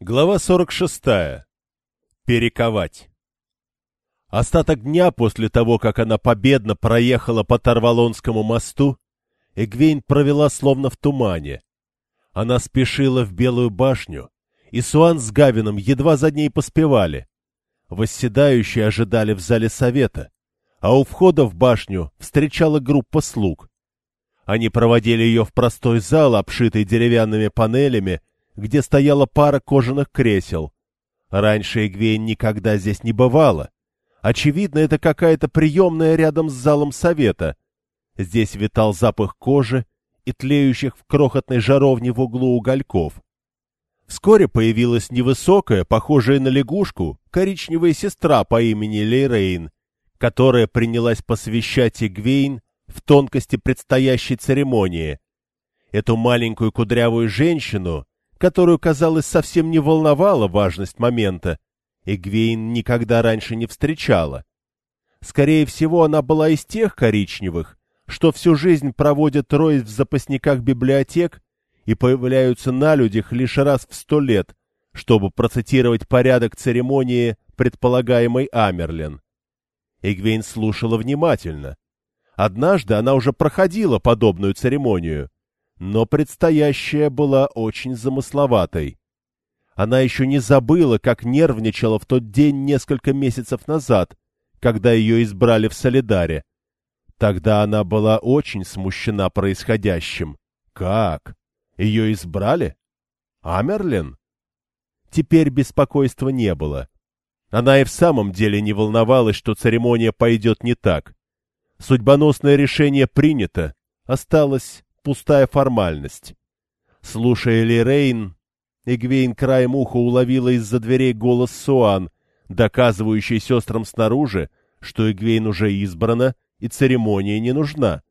Глава 46. Перековать. Остаток дня после того, как она победно проехала по Тарвалонскому мосту, Эгвейн провела словно в тумане. Она спешила в Белую башню, и Суан с Гавином едва за ней поспевали. Восседающие ожидали в зале совета, а у входа в башню встречала группа слуг. Они проводили ее в простой зал, обшитый деревянными панелями, где стояла пара кожаных кресел. Раньше Эгвейн никогда здесь не бывала. Очевидно, это какая-то приемная рядом с залом совета. Здесь витал запах кожи и тлеющих в крохотной жаровне в углу угольков. Вскоре появилась невысокая, похожая на лягушку, коричневая сестра по имени Лейрейн, которая принялась посвящать Эгвейн в тонкости предстоящей церемонии. Эту маленькую кудрявую женщину которую, казалось, совсем не волновала важность момента, Эгвейн никогда раньше не встречала. Скорее всего, она была из тех коричневых, что всю жизнь проводят роясь в запасниках библиотек и появляются на людях лишь раз в сто лет, чтобы процитировать порядок церемонии предполагаемой Амерлин. Эгвейн слушала внимательно. Однажды она уже проходила подобную церемонию — но предстоящая была очень замысловатой. Она еще не забыла, как нервничала в тот день несколько месяцев назад, когда ее избрали в Солидаре. Тогда она была очень смущена происходящим. Как? Ее избрали? Амерлин? Теперь беспокойства не было. Она и в самом деле не волновалась, что церемония пойдет не так. Судьбоносное решение принято, осталось пустая формальность. Слушая Ли Рейн, Эгвейн краем уха уловила из-за дверей голос Суан, доказывающий сестрам снаружи, что Эгвейн уже избрана и церемония не нужна.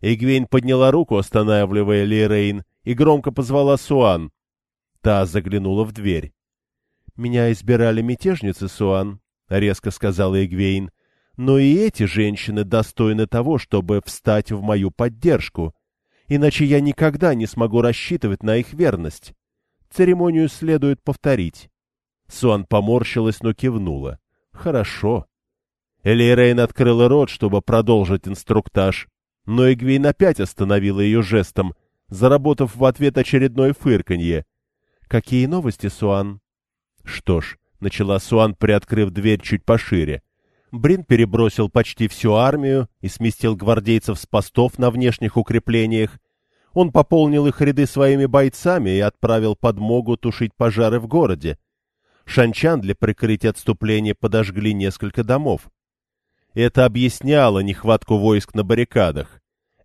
Эгвейн подняла руку, останавливая Ли Рейн, и громко позвала Суан. Та заглянула в дверь. — Меня избирали мятежницы, Суан, — резко сказала Эгвейн, — но и эти женщины достойны того, чтобы встать в мою поддержку иначе я никогда не смогу рассчитывать на их верность. Церемонию следует повторить. Суан поморщилась, но кивнула. Хорошо. Элейрейн открыла рот, чтобы продолжить инструктаж, но Эгвейн опять остановила ее жестом, заработав в ответ очередное фырканье. — Какие новости, Суан? — Что ж, — начала Суан, приоткрыв дверь чуть пошире. Брин перебросил почти всю армию и сместил гвардейцев с постов на внешних укреплениях. Он пополнил их ряды своими бойцами и отправил подмогу тушить пожары в городе. Шанчан для прикрытия отступления подожгли несколько домов. Это объясняло нехватку войск на баррикадах.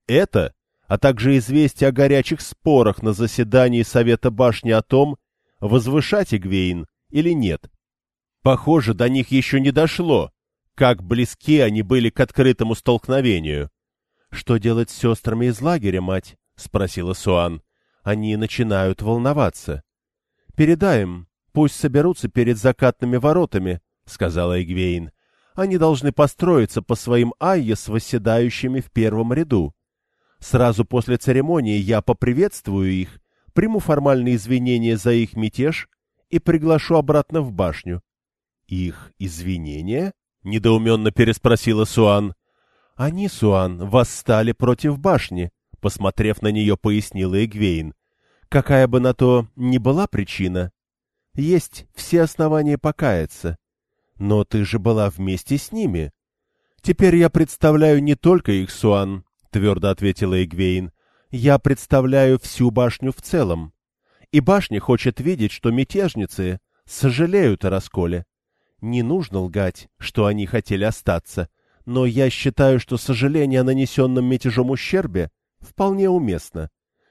Это, а также известие о горячих спорах на заседании Совета башни о том, возвышать Игвейн или нет. Похоже, до них еще не дошло, как близки они были к открытому столкновению. — Что делать с сестрами из лагеря, мать? — спросила Суан. — Они начинают волноваться. — Передай пусть соберутся перед закатными воротами, — сказала Эгвейн. — Они должны построиться по своим айе с восседающими в первом ряду. Сразу после церемонии я поприветствую их, приму формальные извинения за их мятеж и приглашу обратно в башню. — Их извинения? — недоуменно переспросила Суан. — Они, Суан, восстали против башни, — посмотрев на нее, пояснила Эгвейн. — Какая бы на то ни была причина, есть все основания покаяться. Но ты же была вместе с ними. — Теперь я представляю не только их, Суан, — твердо ответила Эгвейн. — Я представляю всю башню в целом. И башня хочет видеть, что мятежницы сожалеют о расколе. Не нужно лгать, что они хотели остаться, но я считаю, что сожаление о нанесенном мятежом ущербе вполне уместно.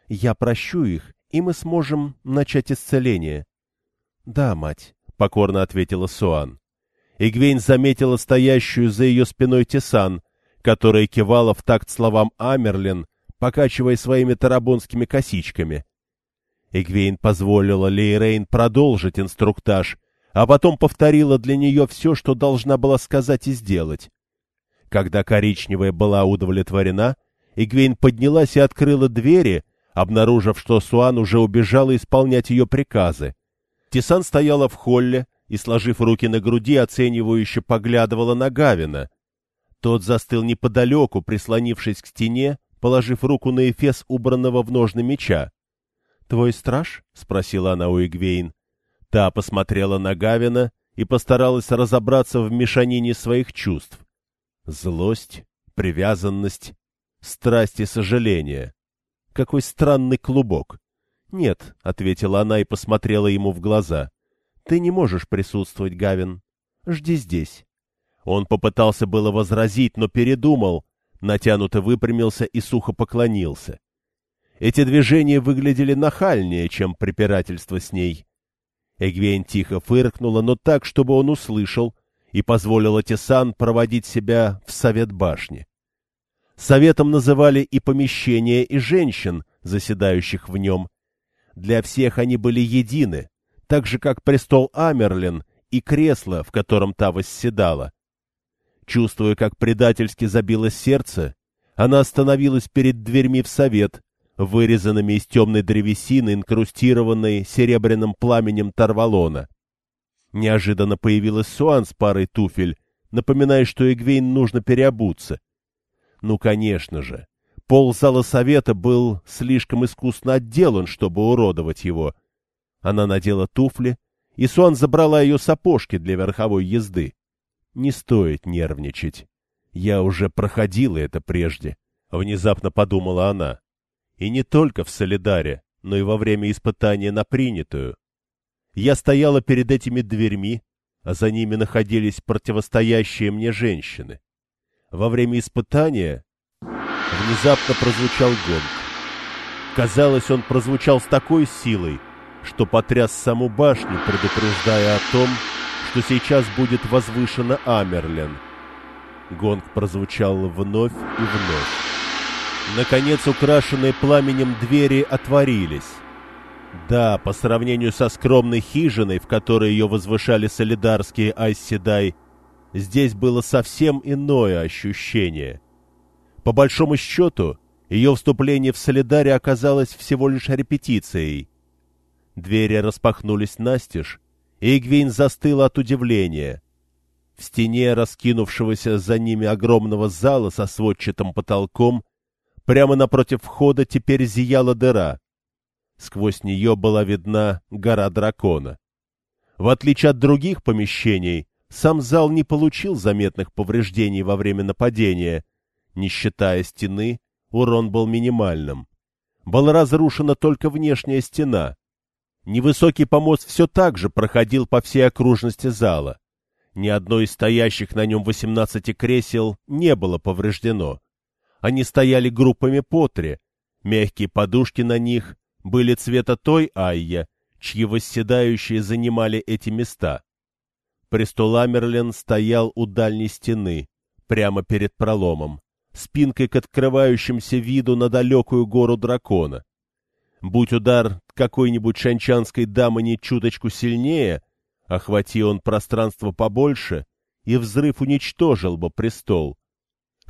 Я прощу их, и мы сможем начать исцеление. — Да, мать, — покорно ответила Суан. Игвейн заметила стоящую за ее спиной Тесан, которая кивала в такт словам Амерлин, покачивая своими тарабонскими косичками. Игвейн позволила Лейрейн продолжить инструктаж — а потом повторила для нее все, что должна была сказать и сделать. Когда коричневая была удовлетворена, Игвейн поднялась и открыла двери, обнаружив, что Суан уже убежала исполнять ее приказы. Тисан стояла в холле и, сложив руки на груди, оценивающе поглядывала на Гавина. Тот застыл неподалеку, прислонившись к стене, положив руку на эфес убранного в ножны меча. — Твой страж? — спросила она у Игвейн. Та посмотрела на Гавина и постаралась разобраться в мешанине своих чувств. Злость, привязанность, страсть и сожаление. Какой странный клубок. — Нет, — ответила она и посмотрела ему в глаза. — Ты не можешь присутствовать, Гавин. Жди здесь. Он попытался было возразить, но передумал, натянуто выпрямился и сухо поклонился. Эти движения выглядели нахальнее, чем препирательство с ней. Эгвейн тихо фыркнула, но так, чтобы он услышал, и позволила Тесан проводить себя в совет башни. Советом называли и помещение, и женщин, заседающих в нем. Для всех они были едины, так же, как престол Амерлин и кресло, в котором та восседала. Чувствуя, как предательски забилось сердце, она остановилась перед дверьми в совет, вырезанными из темной древесины, инкрустированной серебряным пламенем Тарвалона. Неожиданно появилась Суан с парой туфель, напоминая, что Эгвейн нужно переобуться. Ну, конечно же. Пол зала совета был слишком искусно отделан, чтобы уродовать его. Она надела туфли, и Суан забрала ее сапожки для верховой езды. Не стоит нервничать. Я уже проходила это прежде, — внезапно подумала она. И не только в Солидаре, но и во время испытания на принятую. Я стояла перед этими дверьми, а за ними находились противостоящие мне женщины. Во время испытания внезапно прозвучал гонг. Казалось, он прозвучал с такой силой, что потряс саму башню, предупреждая о том, что сейчас будет возвышена Амерлен. Гонг прозвучал вновь и вновь. Наконец украшенные пламенем двери отворились. Да, по сравнению со скромной хижиной, в которой ее возвышали солидарские Айседай, здесь было совсем иное ощущение. По большому счету, ее вступление в солидаре оказалось всего лишь репетицией. Двери распахнулись настежь, и Игвейн застыла от удивления. В стене раскинувшегося за ними огромного зала со сводчатым потолком Прямо напротив входа теперь зияла дыра. Сквозь нее была видна гора дракона. В отличие от других помещений, сам зал не получил заметных повреждений во время нападения. Не считая стены, урон был минимальным. Была разрушена только внешняя стена. Невысокий помост все так же проходил по всей окружности зала. Ни одно из стоящих на нем восемнадцати кресел не было повреждено. Они стояли группами по три. Мягкие подушки на них были цвета той Айя, чьи восседающие занимали эти места. Престол Амерлен стоял у дальней стены, прямо перед проломом, спинкой к открывающимся виду на далекую гору дракона. Будь удар какой-нибудь шанчанской дамы не чуточку сильнее, охвати он пространство побольше, и взрыв уничтожил бы престол.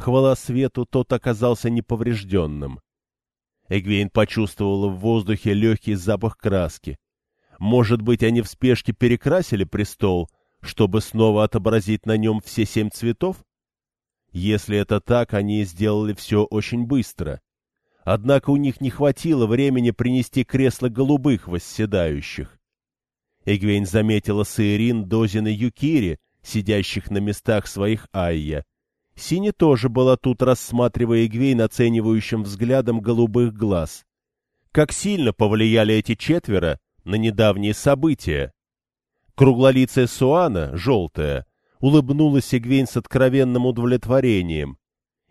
Хвала свету, тот оказался неповрежденным. Эгвейн почувствовала в воздухе легкий запах краски. Может быть, они в спешке перекрасили престол, чтобы снова отобразить на нем все семь цветов? Если это так, они сделали все очень быстро. Однако у них не хватило времени принести кресло голубых восседающих. Эгвейн заметила Саирин, Дозин и Юкири, сидящих на местах своих Айя, Синя тоже была тут, рассматривая Игвейн оценивающим взглядом голубых глаз. Как сильно повлияли эти четверо на недавние события? Круглолицая Суана, желтая, улыбнулась Игвейн с откровенным удовлетворением.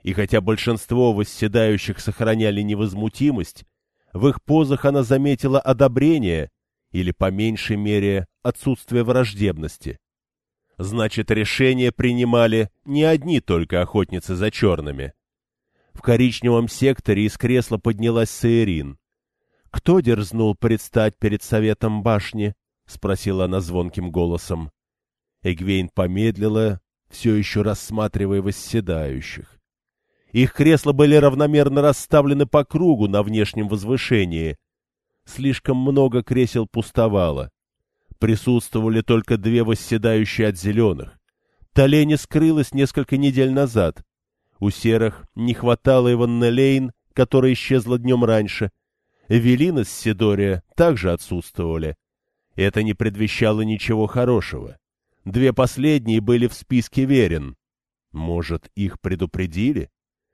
И хотя большинство восседающих сохраняли невозмутимость, в их позах она заметила одобрение или, по меньшей мере, отсутствие враждебности. Значит, решения принимали не одни только охотницы за черными. В коричневом секторе из кресла поднялась Саирин. — Кто дерзнул предстать перед советом башни? — спросила она звонким голосом. Эгвейн помедлила, все еще рассматривая восседающих. Их кресла были равномерно расставлены по кругу на внешнем возвышении. Слишком много кресел пустовало. Присутствовали только две восседающие от зеленых. Толени скрылась несколько недель назад. У серых не хватало Иванна Лейн, которая исчезла днем раньше. Эвелина с Сидория также отсутствовали. Это не предвещало ничего хорошего. Две последние были в списке верен. Может, их предупредили?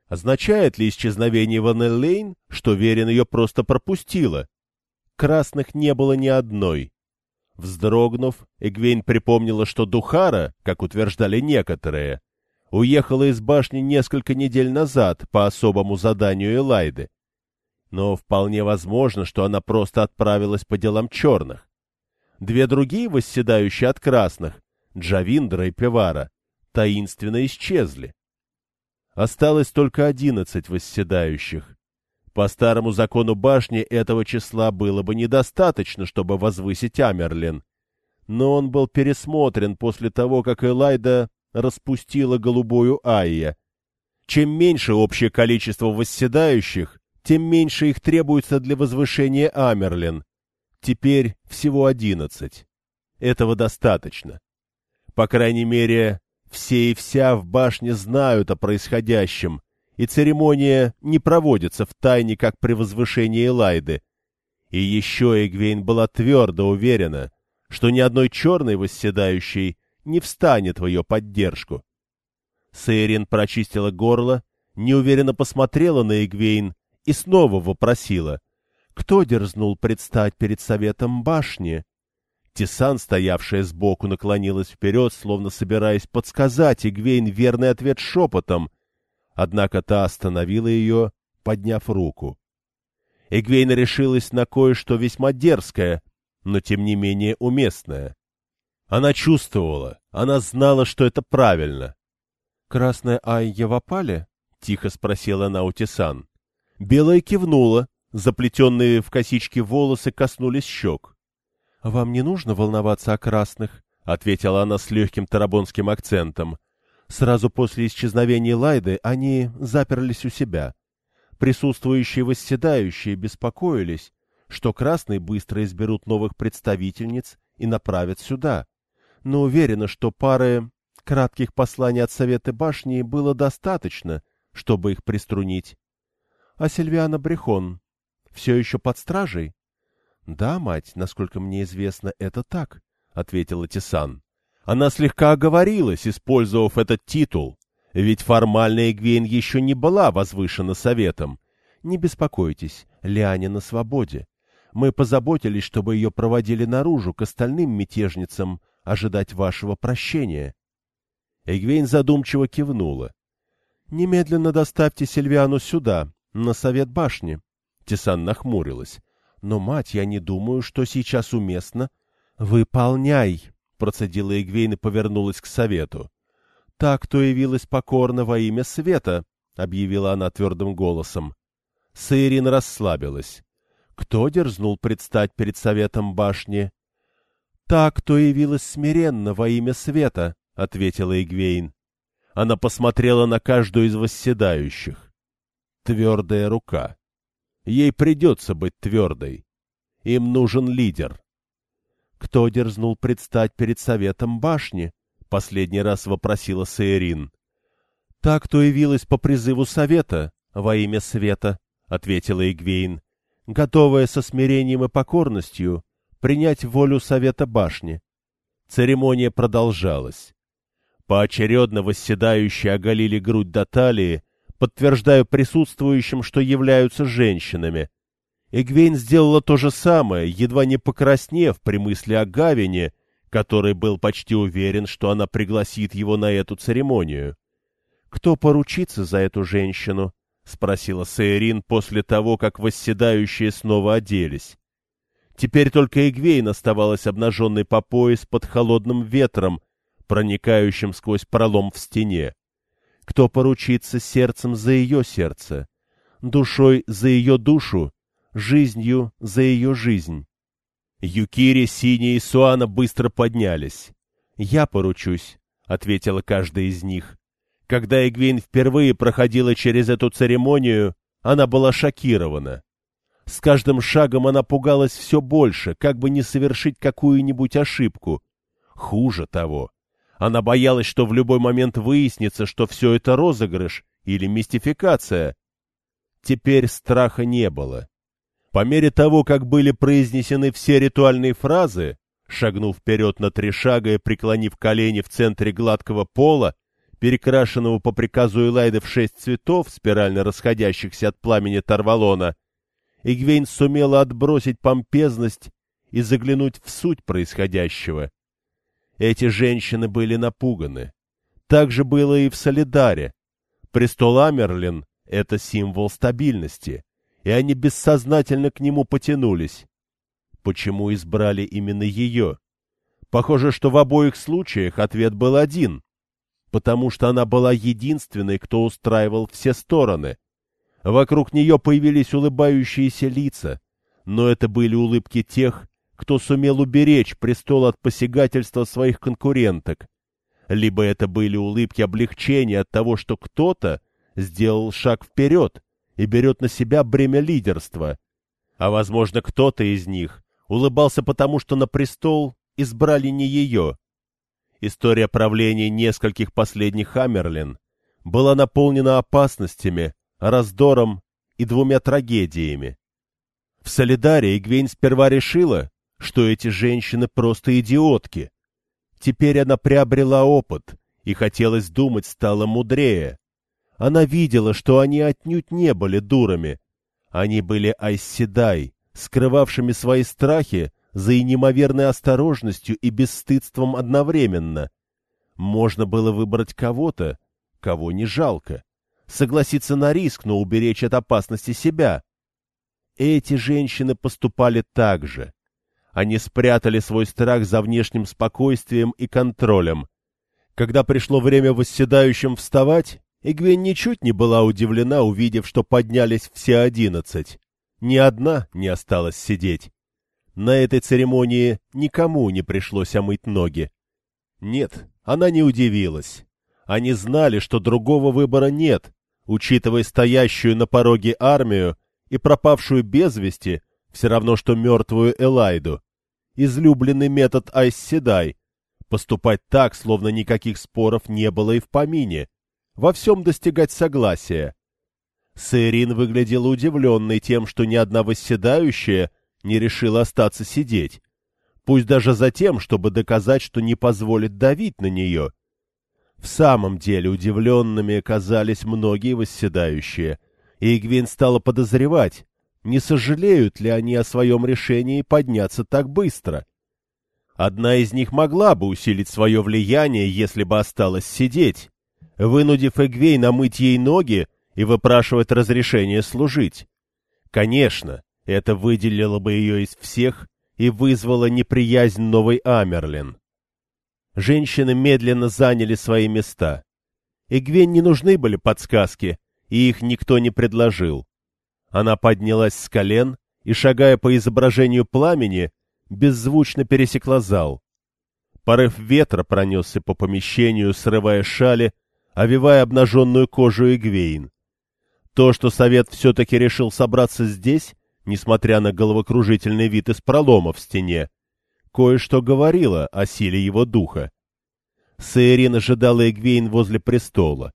Означает ли исчезновение Ванель Лейн, что Верин ее просто пропустила? Красных не было ни одной. Вздрогнув, Эгвейн припомнила, что Духара, как утверждали некоторые, уехала из башни несколько недель назад по особому заданию Элайды. Но вполне возможно, что она просто отправилась по делам черных. Две другие, восседающие от красных, Джавиндра и Певара, таинственно исчезли. Осталось только одиннадцать восседающих. По старому закону башни этого числа было бы недостаточно, чтобы возвысить Амерлин. Но он был пересмотрен после того, как Элайда распустила голубую Айя. Чем меньше общее количество восседающих, тем меньше их требуется для возвышения Амерлин. Теперь всего одиннадцать. Этого достаточно. По крайней мере, все и вся в башне знают о происходящем, и церемония не проводится в тайне, как при возвышении Элайды. И еще Эгвейн была твердо уверена, что ни одной черной восседающей не встанет в ее поддержку. Сейрин прочистила горло, неуверенно посмотрела на Эгвейн и снова вопросила, кто дерзнул предстать перед советом башни? Тисан, стоявшая сбоку, наклонилась вперед, словно собираясь подсказать Игвейн верный ответ шепотом, однако та остановила ее, подняв руку. Игвейн решилась на кое-что весьма дерзкое, но тем не менее уместное. Она чувствовала, она знала, что это правильно. — Красная Айя в опале? — тихо спросила она у Тисан. Белая кивнула, заплетенные в косички волосы коснулись щек. — Вам не нужно волноваться о красных, — ответила она с легким тарабонским акцентом. Сразу после исчезновения Лайды они заперлись у себя. Присутствующие восседающие беспокоились, что красные быстро изберут новых представительниц и направят сюда. Но уверена, что пары кратких посланий от Совета Башни было достаточно, чтобы их приструнить. А Сильвиана Брехон все еще под стражей? — Да, мать, насколько мне известно, это так, — ответила Тисан. Она слегка оговорилась, использовав этот титул, ведь формально Эгвейн еще не была возвышена советом. Не беспокойтесь, Лиане на свободе. Мы позаботились, чтобы ее проводили наружу к остальным мятежницам ожидать вашего прощения. Эгвейн задумчиво кивнула. — Немедленно доставьте Сильвиану сюда, на совет башни. Тисан нахмурилась. Но, мать, я не думаю, что сейчас уместно. — Выполняй! — процедила Игвейн и повернулась к совету. — Так, кто явилась покорно во имя света, — объявила она твердым голосом. Саирин расслабилась. Кто дерзнул предстать перед советом башни? — Так, кто явилась смиренно во имя света, — ответила Игвейн. Она посмотрела на каждую из восседающих. Твердая рука. Ей придется быть твердой. Им нужен лидер. Кто дерзнул предстать перед советом башни? Последний раз вопросила Саирин. Так, кто явилась по призыву совета во имя света, ответила Игвейн, готовая со смирением и покорностью принять волю совета башни. Церемония продолжалась. Поочередно восседающие оголили грудь до талии, подтверждаю присутствующим, что являются женщинами. Эгвейн сделала то же самое, едва не покраснев при мысли о Гавине, который был почти уверен, что она пригласит его на эту церемонию. «Кто поручится за эту женщину?» — спросила Сейрин после того, как восседающие снова оделись. Теперь только Эгвейн оставалась обнаженной по пояс под холодным ветром, проникающим сквозь пролом в стене кто поручится сердцем за ее сердце, душой за ее душу, жизнью за ее жизнь. Юкири, Синя и Суана быстро поднялись. «Я поручусь», — ответила каждая из них. Когда Эгвин впервые проходила через эту церемонию, она была шокирована. С каждым шагом она пугалась все больше, как бы не совершить какую-нибудь ошибку. Хуже того, она боялась, что в любой момент выяснится, что все это розыгрыш или мистификация. Теперь страха не было. По мере того, как были произнесены все ритуальные фразы, шагнув вперед на три шага и преклонив колени в центре гладкого пола, перекрашенного по приказу Элайды в шесть цветов, спирально расходящихся от пламени Тарвалона, Игвейн сумела отбросить помпезность и заглянуть в суть происходящего. Эти женщины были напуганы. Так же было и в Солидаре. Престол Амерлин — это символ стабильности, и они бессознательно к нему потянулись. Почему избрали именно ее? Похоже, что в обоих случаях ответ был один. Потому что она была единственной, кто устраивал все стороны. Вокруг нее появились улыбающиеся лица, но это были улыбки тех, кто сумел уберечь престол от посягательства своих конкуренток. Либо это были улыбки облегчения от того, что кто-то сделал шаг вперед и берет на себя бремя лидерства. А, возможно, кто-то из них улыбался потому, что на престол избрали не ее. История правления нескольких последних Хаммерлин была наполнена опасностями, раздором и двумя трагедиями. В Солидаре Игвейн сперва решила, что эти женщины просто идиотки. Теперь она приобрела опыт, и хотелось думать стала мудрее. Она видела, что они отнюдь не были дурами. Они были айсседай, скрывавшими свои страхи за неимоверной осторожностью и бесстыдством одновременно. Можно было выбрать кого-то, кого не жалко, согласиться на риск, но уберечь от опасности себя. Эти женщины поступали так же. Они спрятали свой страх за внешним спокойствием и контролем. Когда пришло время восседающим вставать, Игвен ничуть не была удивлена, увидев, что поднялись все одиннадцать. Ни одна не осталась сидеть. На этой церемонии никому не пришлось омыть ноги. Нет, она не удивилась. Они знали, что другого выбора нет, учитывая стоящую на пороге армию и пропавшую без вести, все равно что мертвую Элайду излюбленный метод Айсседай — поступать так, словно никаких споров не было и в помине, во всем достигать согласия. Саирин выглядела удивленной тем, что ни одна восседающая не решила остаться сидеть, пусть даже за тем, чтобы доказать, что не позволит давить на нее. В самом деле удивленными оказались многие восседающие, и Игвин стала подозревать, не сожалеют ли они о своем решении подняться так быстро. Одна из них могла бы усилить свое влияние, если бы осталась сидеть, вынудив Эгвей намыть ей ноги и выпрашивать разрешение служить. Конечно, это выделило бы ее из всех и вызвало неприязнь новой Амерлин. Женщины медленно заняли свои места. Эгвен не нужны были подсказки, и их никто не предложил. Она поднялась с колен и, шагая по изображению пламени, беззвучно пересекла зал. Порыв ветра пронесся по помещению, срывая шали, овивая обнаженную кожу Игвейн. То, что совет все-таки решил собраться здесь, несмотря на головокружительный вид из пролома в стене, кое-что говорило о силе его духа. Саирин ожидала Игвейн возле престола.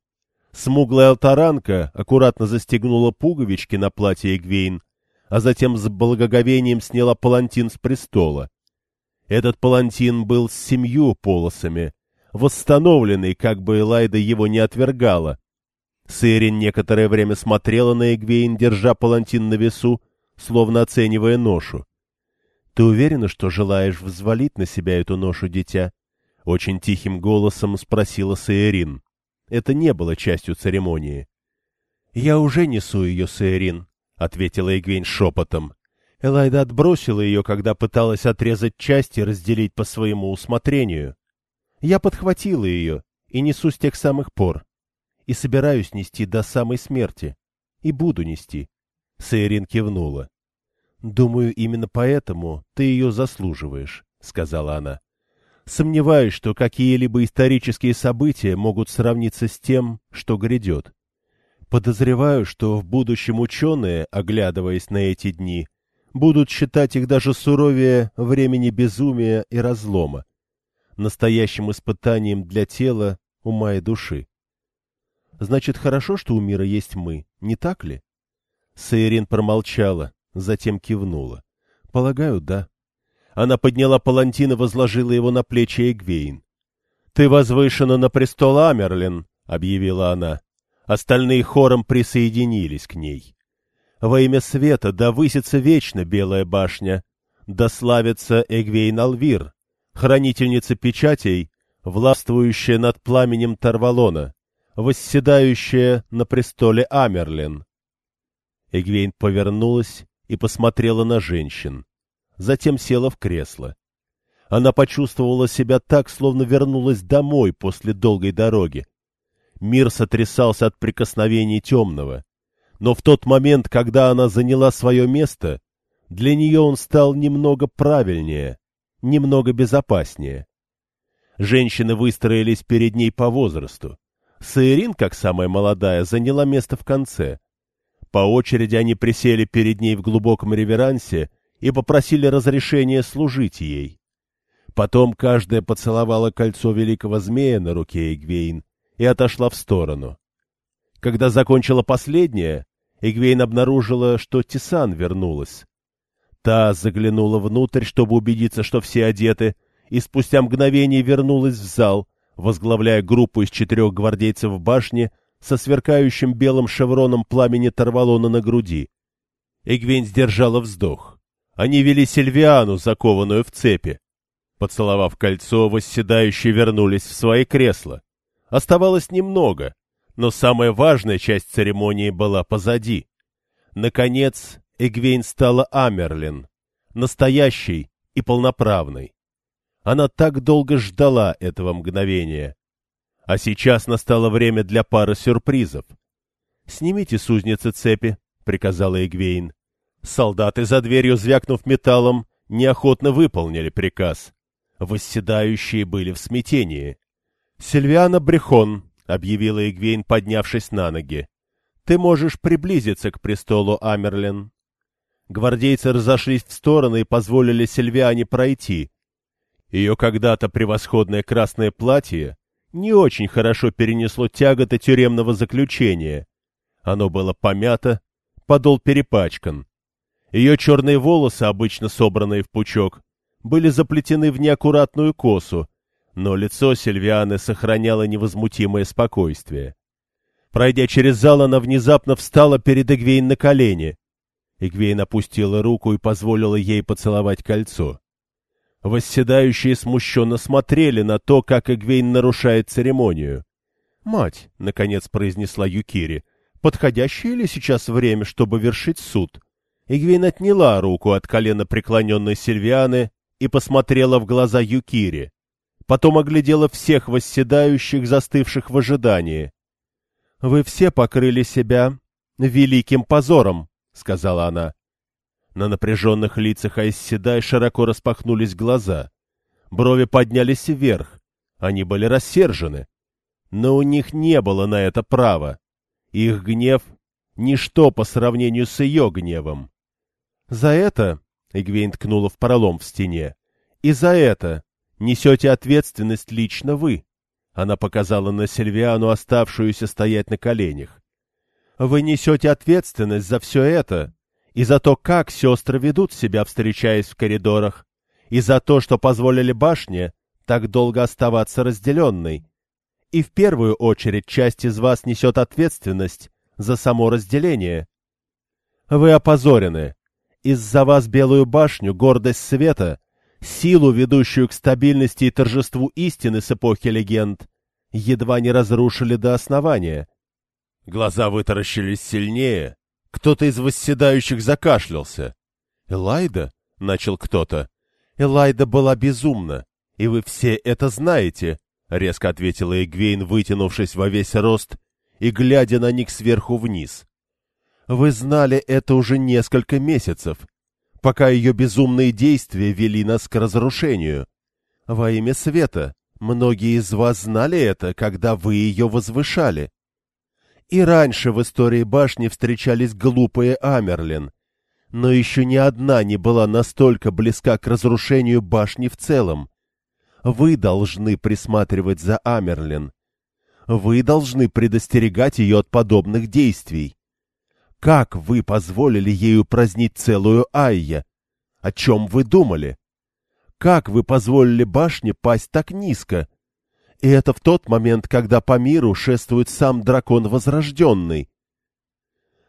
Смуглая алтаранка аккуратно застегнула пуговички на платье Эгвейн, а затем с благоговением сняла палантин с престола. Этот палантин был с семью полосами, восстановленный, как бы Элайда его не отвергала. Сэрин некоторое время смотрела на Эгвейн, держа палантин на весу, словно оценивая ношу. — Ты уверена, что желаешь взвалить на себя эту ношу, дитя? — очень тихим голосом спросила Саэрин. Это не было частью церемонии. — Я уже несу ее, Саэрин, — ответила Эгвейн шепотом. Элайда отбросила ее, когда пыталась отрезать части и разделить по своему усмотрению. Я подхватила ее и несу с тех самых пор. И собираюсь нести до самой смерти. И буду нести. Саэрин кивнула. — Думаю, именно поэтому ты ее заслуживаешь, — сказала она. Сомневаюсь, что какие-либо исторические события могут сравниться с тем, что грядет. Подозреваю, что в будущем ученые, оглядываясь на эти дни, будут считать их даже суровее времени безумия и разлома, настоящим испытанием для тела, ума и души. Значит, хорошо, что у мира есть мы, не так ли? Саирин промолчала, затем кивнула. Полагаю, да. Она подняла палантин и возложила его на плечи Эгвейн. — Ты возвышена на престол Амерлин, — объявила она. Остальные хором присоединились к ней. Во имя света да высится вечно Белая башня, да славится Эгвейн Алвир, хранительница печатей, властвующая над пламенем Тарвалона, восседающая на престоле Амерлин. Эгвейн повернулась и посмотрела на женщин. Затем села в кресло. Она почувствовала себя так, словно вернулась домой после долгой дороги. Мир сотрясался от прикосновений темного. Но в тот момент, когда она заняла свое место, для нее он стал немного правильнее, немного безопаснее. Женщины выстроились перед ней по возрасту. Саирин, как самая молодая, заняла место в конце. По очереди они присели перед ней в глубоком реверансе и попросили разрешения служить ей. Потом каждая поцеловала кольцо великого змея на руке Эгвейн и отошла в сторону. Когда закончила последняя, Эгвейн обнаружила, что Тисан вернулась. Та заглянула внутрь, чтобы убедиться, что все одеты, и спустя мгновение вернулась в зал, возглавляя группу из четырех гвардейцев в башне со сверкающим белым шевроном пламени Тарвалона на груди. Эгвейн сдержала вздох. Они вели Сильвиану, закованную в цепи. Поцеловав кольцо, восседающие вернулись в свои кресла. Оставалось немного, но самая важная часть церемонии была позади. Наконец, Эгвейн стала Амерлин, настоящей и полноправной. Она так долго ждала этого мгновения. А сейчас настало время для пары сюрпризов. «Снимите с узницы цепи», — приказала Эгвейн. Солдаты за дверью, звякнув металлом, неохотно выполнили приказ. Восседающие были в смятении. «Сильвиана Брехон», — объявила Эгвейн, поднявшись на ноги. «Ты можешь приблизиться к престолу Амерлин». Гвардейцы разошлись в стороны и позволили Сильвиане пройти, ее когда-то превосходное красное платье не очень хорошо перенесло тяготы тюремного заключения. Оно было помято, подол перепачкан. Ее черные волосы, обычно собранные в пучок, были заплетены в неаккуратную косу, но лицо Сильвианы сохраняло невозмутимое спокойствие. Пройдя через зал, она внезапно встала перед Эгвейн на колени. Эгвейн опустила руку и позволила ей поцеловать кольцо. Восседающие смущенно смотрели на то, как Эгвейн нарушает церемонию. — Мать, — наконец произнесла Юкири, — подходящее ли сейчас время, чтобы вершить суд? Эгвейн отняла руку от колена преклоненной Сильвианы и посмотрела в глаза Юкири. Потом оглядела всех восседающих, застывших в ожидании. — Вы все покрыли себя великим позором, — сказала она. На напряженных лицах Айсседай широко распахнулись глаза. Брови поднялись вверх. Они были рассержены. Но у них не было на это права. Их гнев — ничто по сравнению с ее гневом. «За это...» — Эгвейн ткнула в пролом в стене. «И за это несете ответственность лично вы». Она показала на Сильвиану, оставшуюся стоять на коленях. «Вы несете ответственность за все это, и за то, как сестры ведут себя, встречаясь в коридорах, и за то, что позволили башне так долго оставаться разделенной. И в первую очередь часть из вас несет ответственность за само разделение. Вы опозорены. Из-за вас Белую башню, гордость света, силу, ведущую к стабильности и торжеству истины с эпохи легенд, едва не разрушили до основания. Глаза вытаращились сильнее, кто-то из восседающих закашлялся. «Элайда?» — начал кто-то. «Элайда была безумна, и вы все это знаете», — резко ответила Эгвейн, вытянувшись во весь рост и глядя на них сверху вниз. «Вы знали это уже несколько месяцев, пока ее безумные действия вели нас к разрушению. Во имя света многие из вас знали это, когда вы ее возвышали. И раньше в истории башни встречались глупые Амерлин, но еще ни одна не была настолько близка к разрушению башни в целом. Вы должны присматривать за Амерлин. Вы должны предостерегать ее от подобных действий. Как вы позволили ей упразднить целую Айя? О чем вы думали? Как вы позволили башне пасть так низко? И это в тот момент, когда по миру шествует сам дракон Возрожденный.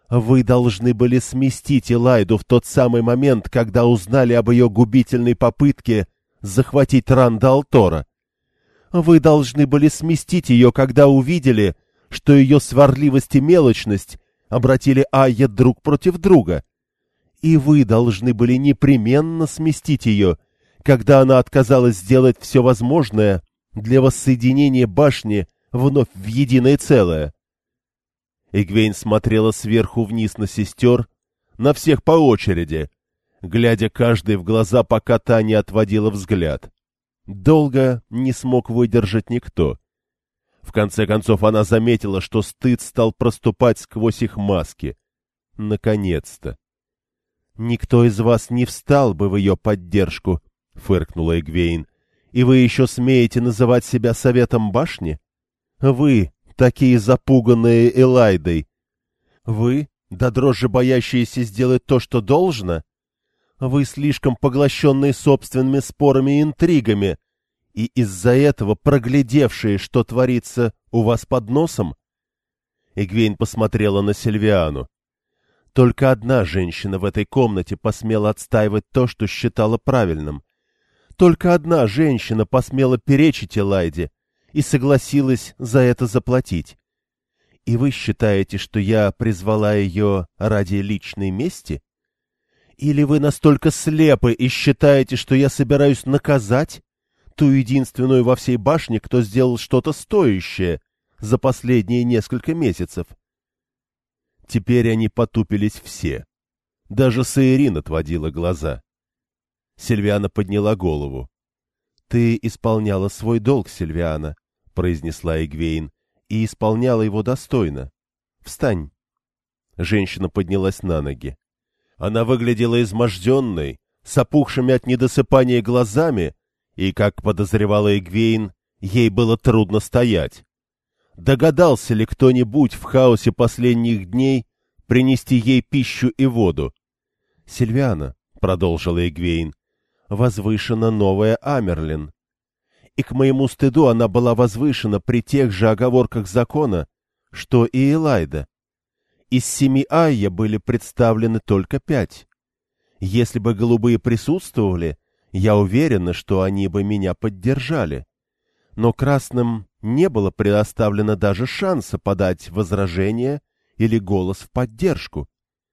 Вы должны были сместить Элайду в тот самый момент, когда узнали об ее губительной попытке захватить Ранда Алтора. Вы должны были сместить ее, когда увидели, что ее сварливость и мелочность обратили Айя друг против друга. И вы должны были непременно сместить ее, когда она отказалась сделать все возможное для воссоединения башни вновь в единое целое. Игвейн смотрела сверху вниз на сестер, на всех по очереди, глядя каждой в глаза, пока та не отводила взгляд. Долго не смог выдержать никто. В конце концов она заметила, что стыд стал проступать сквозь их маски. Наконец-то! «Никто из вас не встал бы в ее поддержку», — фыркнула Эгвейн. «И вы еще смеете называть себя советом башни? Вы, такие запуганные Элайдой! Вы, до дрожи боящиеся сделать то, что должно? Вы слишком поглощенные собственными спорами и интригами, и из-за этого проглядевшие, что творится у вас под носом?» Эгвейн посмотрела на Сильвиану. Только одна женщина в этой комнате посмела отстаивать то, что считала правильным. Только одна женщина посмела перечить Элайде и согласилась за это заплатить. И вы считаете, что я призвала ее ради личной мести? Или вы настолько слепы и считаете, что я собираюсь наказать ту единственную во всей башне, кто сделал что-то стоящее за последние несколько месяцев? Теперь они потупились все. Даже Саирин отводила глаза. Сильвиана подняла голову. — Ты исполняла свой долг, Сильвиана, — произнесла Игвейн, — и исполняла его достойно. Встань. Женщина поднялась на ноги. Она выглядела изможденной, с опухшими от недосыпания глазами, и, как подозревала Игвейн, ей было трудно стоять. Догадался ли кто-нибудь в хаосе последних дней принести ей пищу и воду? — Сильвиана, — продолжила Игвейн, — возвышена новая Амерлин. И к моему стыду она была возвышена при тех же оговорках закона, что и Элайда. Из семи Айя были представлены только пять. Если бы голубые присутствовали, я уверена, что они бы меня поддержали. Но красным не было предоставлено даже шанса подать возражение или голос в поддержку.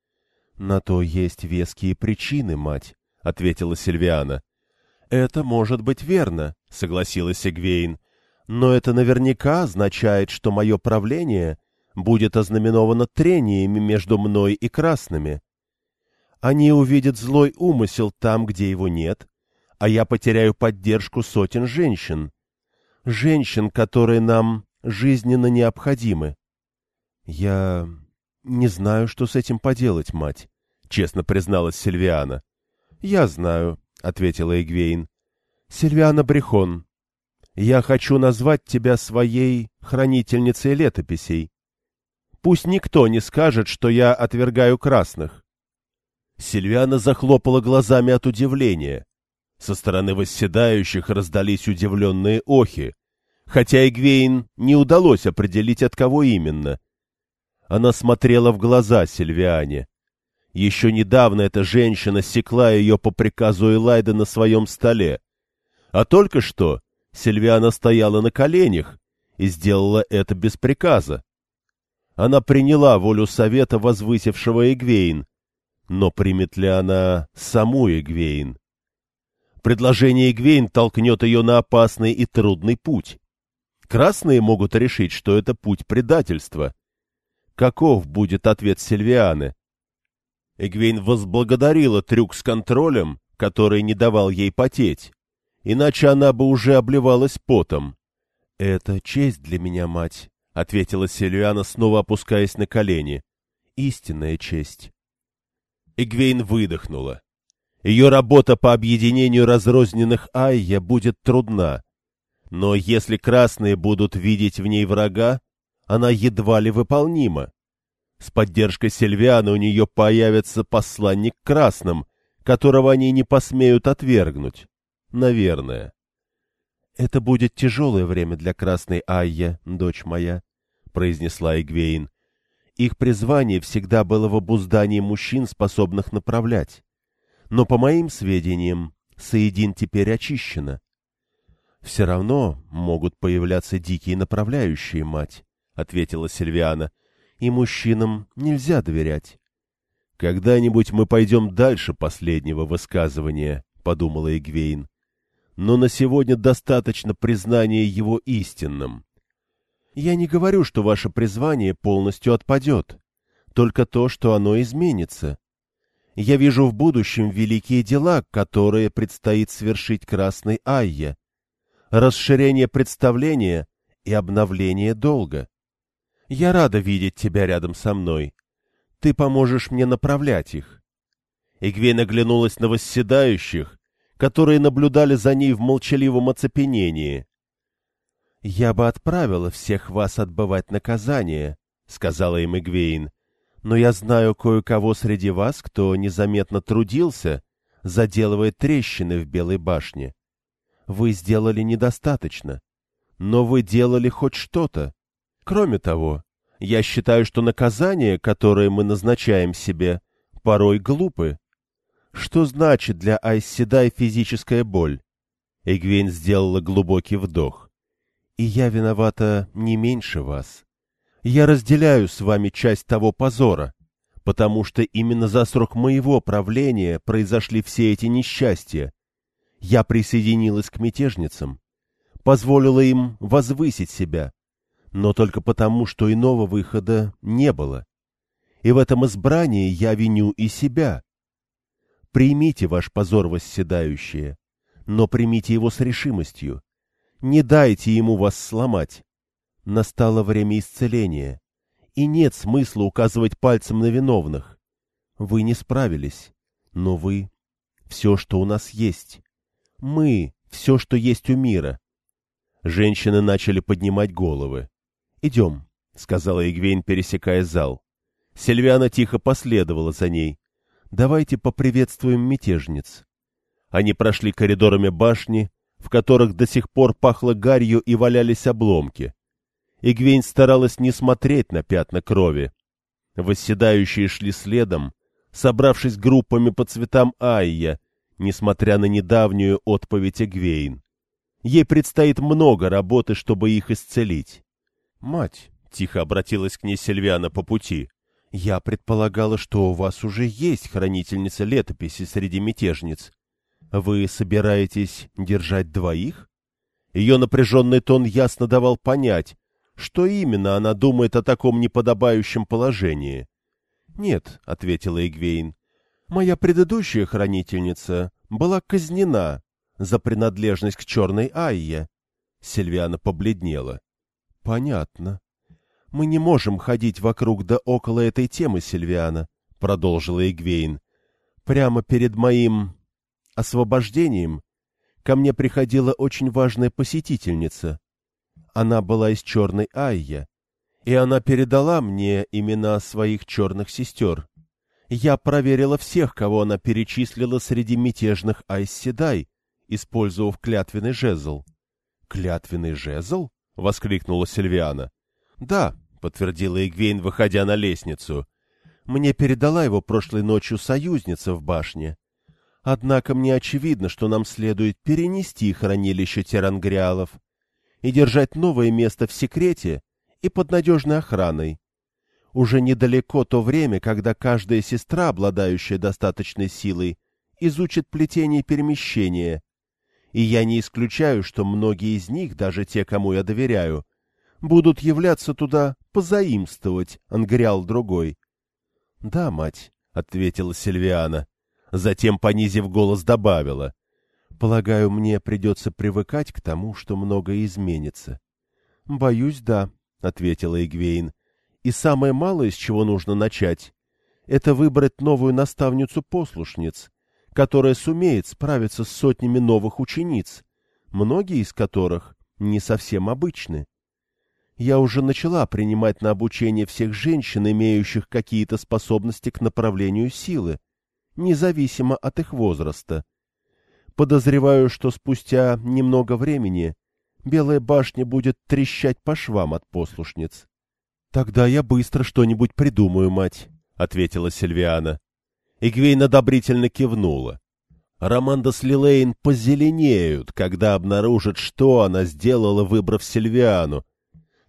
— На то есть веские причины, мать, — ответила Сильвиана. — Это может быть верно, — согласилась Эгвейн, — но это наверняка означает, что мое правление будет ознаменовано трениями между мной и красными. Они увидят злой умысел там, где его нет, а я потеряю поддержку сотен женщин. Женщин, которые нам жизненно необходимы. Я не знаю, что с этим поделать, мать, — честно призналась Сильвиана. — Я знаю, — ответила Эгвейн. — Сильвиана Брехон, я хочу назвать тебя своей хранительницей летописей. Пусть никто не скажет, что я отвергаю красных. Сильвиана захлопала глазами от удивления. Со стороны восседающих раздались удивленные охи, хотя Игвейн не удалось определить, от кого именно. Она смотрела в глаза Сильвиане. Еще недавно эта женщина секла ее по приказу Элайда на своем столе. А только что Сильвиана стояла на коленях и сделала это без приказа. Она приняла волю совета возвысившего Эгвейн, но примет ли она саму Эгвейн? Предложение Эгвейн толкнет ее на опасный и трудный путь. Красные могут решить, что это путь предательства. Каков будет ответ Сильвианы? Эгвейн возблагодарила трюк с контролем, который не давал ей потеть, иначе она бы уже обливалась потом. — Это честь для меня, мать, — ответила Сильвиана, снова опускаясь на колени. — Истинная честь. Игвейн выдохнула. Ее работа по объединению разрозненных Айя будет трудна. Но если красные будут видеть в ней врага, она едва ли выполнима. С поддержкой Сильвиана у нее появится посланник красным, которого они не посмеют отвергнуть. Наверное. «Это будет тяжелое время для Красной Айя, дочь моя», — произнесла Игвейн. «Их призвание всегда было в обуздании мужчин, способных направлять. Но, по моим сведениям, Саидин теперь очищена. Все равно могут появляться дикие направляющие, мать», — ответила Сильвиана. «И мужчинам нельзя доверять». «Когда-нибудь мы пойдем дальше последнего высказывания», — подумала Игвейн но на сегодня достаточно признания его истинным. Я не говорю, что ваше призвание полностью отпадет, только то, что оно изменится. Я вижу в будущем великие дела, которые предстоит свершить Красной Айе, расширение представления и обновление долга. Я рада видеть тебя рядом со мной. Ты поможешь мне направлять их. Игвейн оглянулась на восседающих, которые наблюдали за ней в молчаливом оцепенении. — Я бы отправила всех вас отбывать наказание, — сказала им Игвейн, — но я знаю кое-кого среди вас, кто незаметно трудился, заделывая трещины в Белой башне. Вы сделали недостаточно, но вы делали хоть что-то. Кроме того, я считаю, что наказания, которые мы назначаем себе, порой глупы. Что значит для Айсседай физическая боль? Эгвейн сделала глубокий вдох. И я виновата не меньше вас. Я разделяю с вами часть того позора, потому что именно за срок моего правления произошли все эти несчастья. Я присоединилась к мятежницам, позволила им возвысить себя, но только потому, что иного выхода не было. И в этом избрании я виню и себя, Примите ваш позор восседающие, но примите его с решимостью. Не дайте ему вас сломать. Настало время исцеления, и нет смысла указывать пальцем на виновных. Вы не справились, но вы — все, что у нас есть. Мы — все, что есть у мира. Женщины начали поднимать головы. — Идем, — сказала Игвейн, пересекая зал. Сильвиана тихо последовала за ней, Давайте поприветствуем мятежниц. Они прошли коридорами башни, в которых до сих пор пахло гарью и валялись обломки. Игвейн старалась не смотреть на пятна крови. Восседающие шли следом, собравшись группами по цветам Айя, несмотря на недавнюю отповедь Игвейн. Ей предстоит много работы, чтобы их исцелить. — Мать, — тихо обратилась к ней Сильвиана по пути, я предполагала, что у вас уже есть хранительница летописи среди мятежниц. Вы собираетесь держать двоих? Ее напряженный тон ясно давал понять, что именно она думает о таком неподобающем положении. — Нет, — ответила Игвейн, — моя предыдущая хранительница была казнена за принадлежность к черной Айе. Сильвиана побледнела. — Понятно. Мы не можем ходить вокруг да около этой темы, Сильвиана, — продолжила Игвейн. Прямо перед моим освобождением ко мне приходила очень важная посетительница. Она была из черной Айя, и она передала мне имена своих черных сестер. Я проверила всех, кого она перечислила среди мятежных Айсседай, использовав клятвенный жезл. — Клятвенный жезл? — воскликнула Сильвиана. «Да», — подтвердила Игвейн, выходя на лестницу. «Мне передала его прошлой ночью союзница в башне. Однако мне очевидно, что нам следует перенести хранилище терангриалов и держать новое место в секрете и под надежной охраной. Уже недалеко то время, когда каждая сестра, обладающая достаточной силой, изучит плетение перемещения, и я не исключаю, что многие из них, даже те, кому я доверяю, будут являться туда позаимствовать, — ангриал другой. — Да, мать, — ответила Сильвиана. Затем, понизив голос, добавила. — Полагаю, мне придется привыкать к тому, что многое изменится. — Боюсь, да, — ответила Игвейн. — И самое малое, с чего нужно начать, — это выбрать новую наставницу послушниц, которая сумеет справиться с сотнями новых учениц, многие из которых не совсем обычны. Я уже начала принимать на обучение всех женщин, имеющих какие-то способности к направлению силы, независимо от их возраста. Подозреваю, что спустя немного времени Белая башня будет трещать по швам от послушниц. — Тогда я быстро что-нибудь придумаю, мать, — ответила Сильвиана. Игвейн одобрительно кивнула. Романда с Лилейн позеленеют, когда обнаружат, что она сделала, выбрав Сильвиану.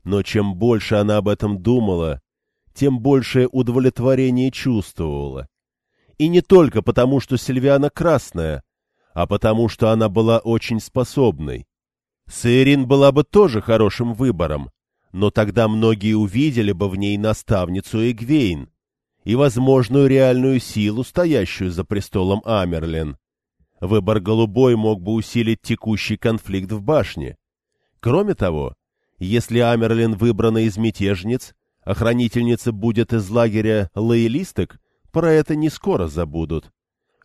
Но чем больше она об этом думала, тем большее удовлетворение чувствовала. И не только потому, что Сильвиана красная, а потому, что она была очень способной. Саирин была бы тоже хорошим выбором, но тогда многие увидели бы в ней наставницу Эгвейн и возможную реальную силу, стоящую за престолом Амерлин. Выбор голубой мог бы усилить текущий конфликт в башне. Кроме того, если Амерлин выбрана из мятежниц, охранительница будет из лагеря лоялисток, про это не скоро забудут.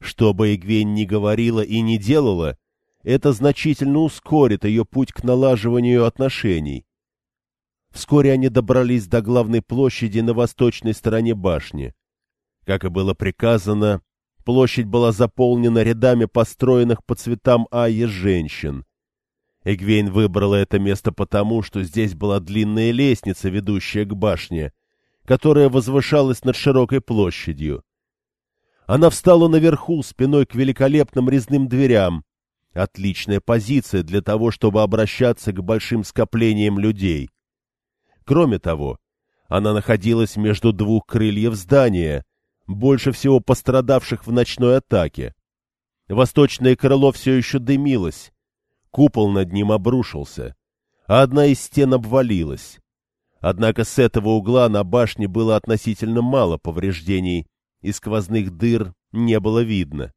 Что бы Игвейн ни говорила и не делала, это значительно ускорит ее путь к налаживанию отношений. Вскоре они добрались до главной площади на восточной стороне башни. Как и было приказано, площадь была заполнена рядами построенных по цветам Айи женщин. Эгвейн выбрала это место потому, что здесь была длинная лестница, ведущая к башне, которая возвышалась над широкой площадью. Она встала наверху, спиной к великолепным резным дверям, Отличная позиция для того, чтобы обращаться к большим скоплениям людей. Кроме того, она находилась между двух крыльев здания, больше всего пострадавших в ночной атаке. Восточное крыло все еще дымилось, купол над ним обрушился, а одна из стен обвалилась. Однако с этого угла на башне было относительно мало повреждений, и сквозных дыр не было видно.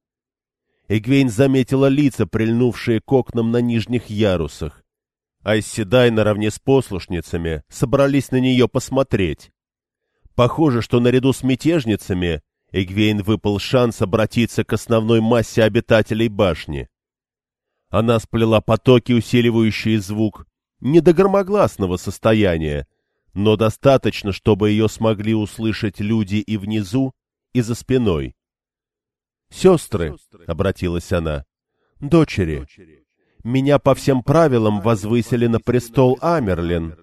Эгвейн заметила лица, прильнувшие к окнам на нижних ярусах. Айседай наравне с послушницами собрались на нее посмотреть. Похоже, что наряду с мятежницами Эгвейн выпал шанс обратиться к основной массе обитателей башни. Она сплела потоки, усиливающие звук, не до громогласного состояния, но достаточно, чтобы ее смогли услышать люди и внизу, и за спиной. «Сестры», — обратилась она, — «дочери, меня по всем правилам возвысили на престол Амерлин.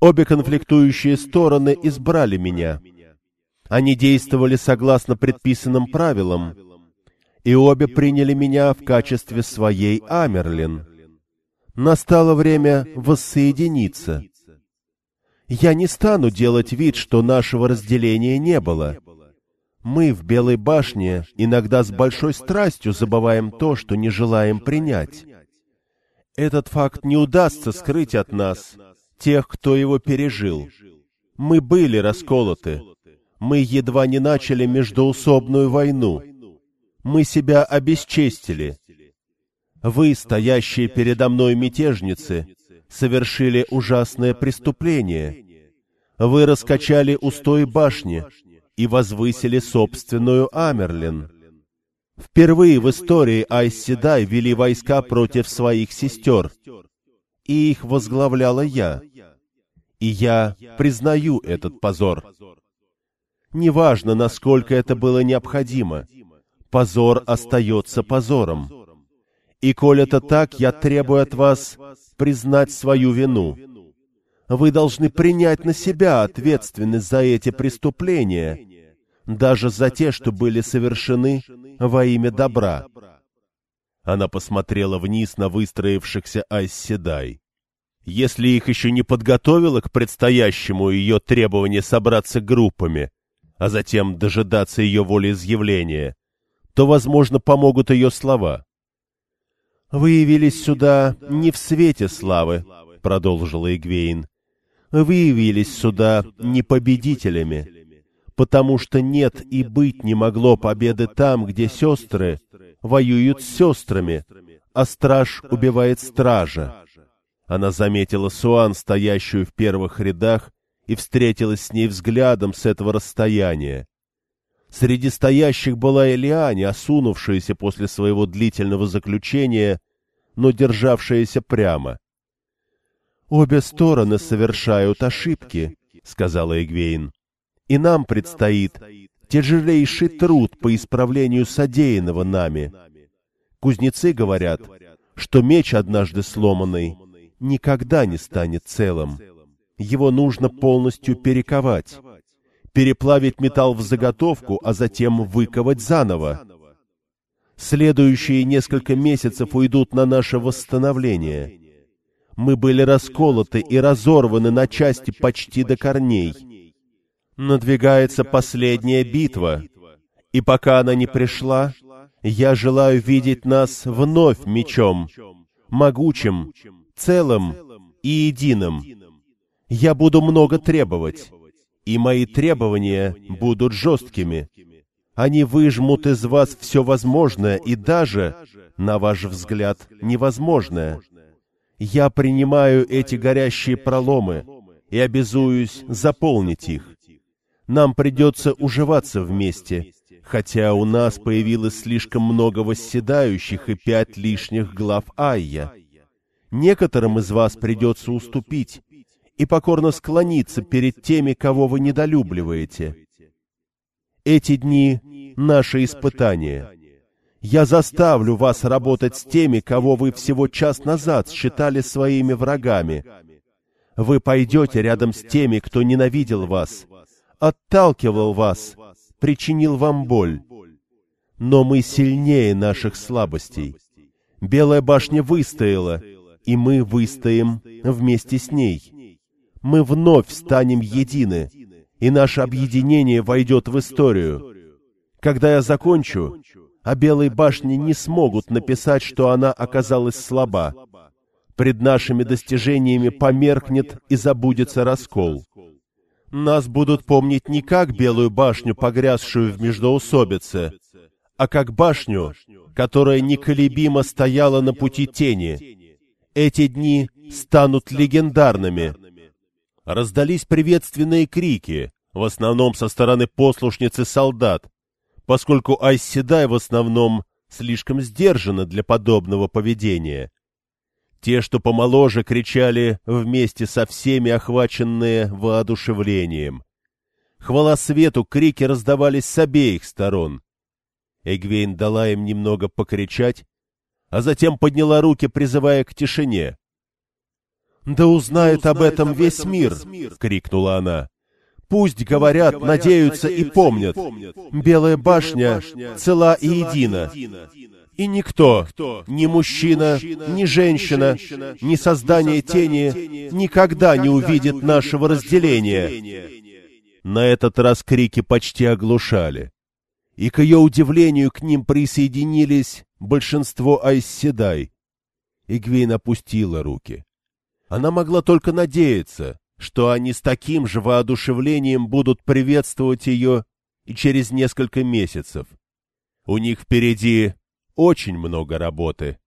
Обе конфликтующие стороны избрали меня. Они действовали согласно предписанным правилам, и обе приняли меня в качестве своей Амерлин. Настало время воссоединиться. Я не стану делать вид, что нашего разделения не было». Мы в Белой башне иногда с большой страстью забываем то, что не желаем принять. Этот факт не удастся скрыть от нас, тех, кто его пережил. Мы были расколоты. Мы едва не начали междоусобную войну. Мы себя обесчестили. Вы, стоящие передо мной мятежницы, совершили ужасное преступление. Вы раскачали устои башни, и возвысили собственную Амерлин. Впервые в истории Айсседай вели войска против своих сестер, и их возглавляла я. И я признаю этот позор. Неважно, насколько это было необходимо, позор остается позором. И коль это так, я требую от вас признать свою вину. Вы должны принять на себя ответственность за эти преступления, даже за те, что были совершены во имя добра. Она посмотрела вниз на выстроившихся Айсседай. Если их еще не подготовило к предстоящему ее требование собраться группами, а затем дожидаться ее волеизъявления, то, возможно, помогут ее слова. «Вы явились сюда не в свете славы», — продолжила Игвейн, вы явились сюда не победителями, потому что нет и быть не могло победы там, где сестры воюют с сестрами, а страж убивает стража. Она заметила Суан, стоящую в первых рядах, и встретилась с ней взглядом с этого расстояния. Среди стоящих была Элиане, осунувшаяся после своего длительного заключения, но державшаяся прямо. «Обе стороны совершают ошибки», — сказала Эгвейн, — «и нам предстоит тяжелейший труд по исправлению содеянного нами. Кузнецы говорят, что меч, однажды сломанный, никогда не станет целым. Его нужно полностью перековать, переплавить металл в заготовку, а затем выковать заново. Следующие несколько месяцев уйдут на наше восстановление. Мы были расколоты и разорваны на части почти до корней. Надвигается последняя битва, и пока она не пришла, я желаю видеть нас вновь мечом, могучим, целым и единым. Я буду много требовать, и мои требования будут жесткими. Они выжмут из вас все возможное и даже, на ваш взгляд, невозможное. Я принимаю эти горящие проломы и обязуюсь заполнить их. Нам придется уживаться вместе, хотя у нас появилось слишком много восседающих и пять лишних глав Айя. Некоторым из вас придется уступить и покорно склониться перед теми, кого вы недолюбливаете. Эти дни — наше испытание. Я заставлю вас работать с теми, кого вы всего час назад считали своими врагами. Вы пойдете рядом с теми, кто ненавидел вас, отталкивал вас, причинил вам боль. Но мы сильнее наших слабостей. Белая башня выстояла, и мы выстоим вместе с ней. Мы вновь станем едины, и наше объединение войдет в историю. Когда я закончу, о Белой башне не смогут написать, что она оказалась слаба. Пред нашими достижениями померкнет и забудется раскол. Нас будут помнить не как Белую башню, погрязшую в междоусобице, а как башню, которая неколебимо стояла на пути тени, эти дни станут легендарными. Раздались приветственные крики, в основном со стороны послушницы солдат, поскольку Айсседай в основном слишком сдержана для подобного поведения. Те, что помоложе, кричали вместе со всеми, охваченные воодушевлением. Хвала свету, крики раздавались с обеих сторон. Эгвейн дала им немного покричать, а затем подняла руки, призывая к тишине. «Да узнает об этом весь мир!» — крикнула она. «Пусть говорят, надеются и помнят. Белая башня цела и едина. И никто, ни мужчина, ни женщина, ни создание тени никогда не увидит нашего разделения». На этот раз крики почти оглушали. И, к ее удивлению, к ним присоединились большинство Айсседай. Игвейн опустила руки. Она могла только надеяться, что они с таким же воодушевлением будут приветствовать ее и через несколько месяцев. У них впереди очень много работы.